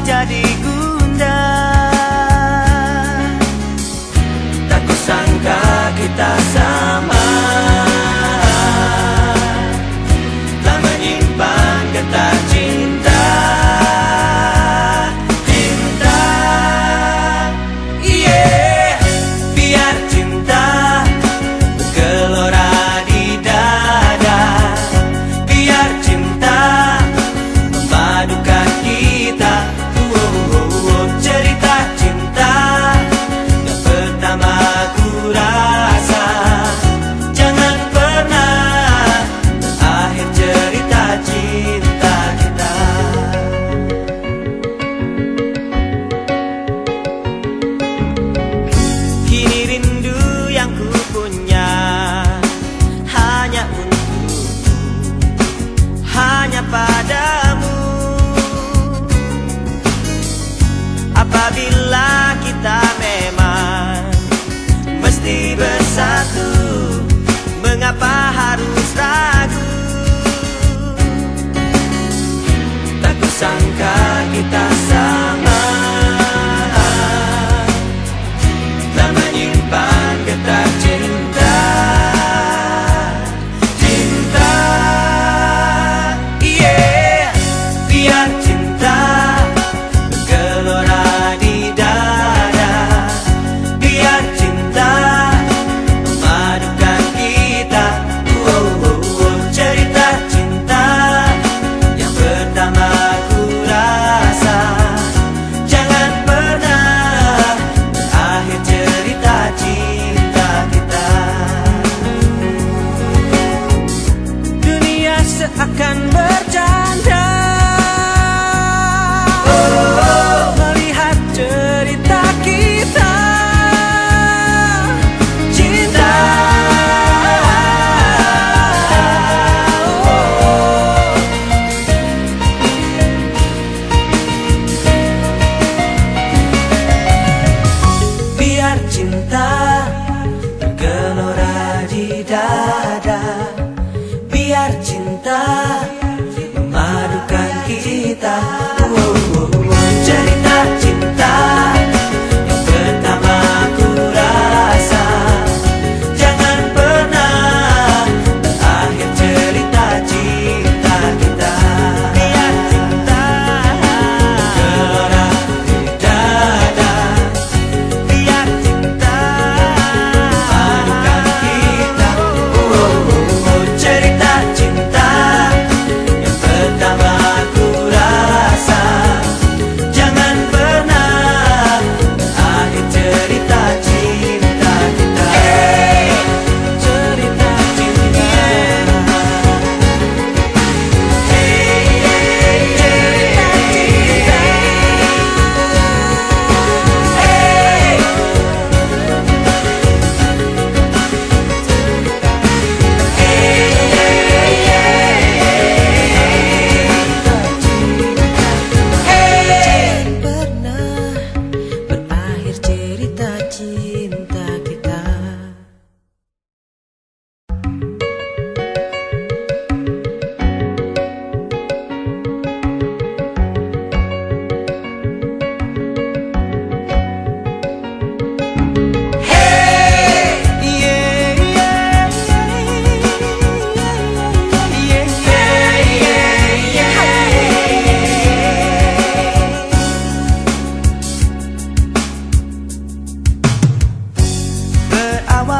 jadi 张开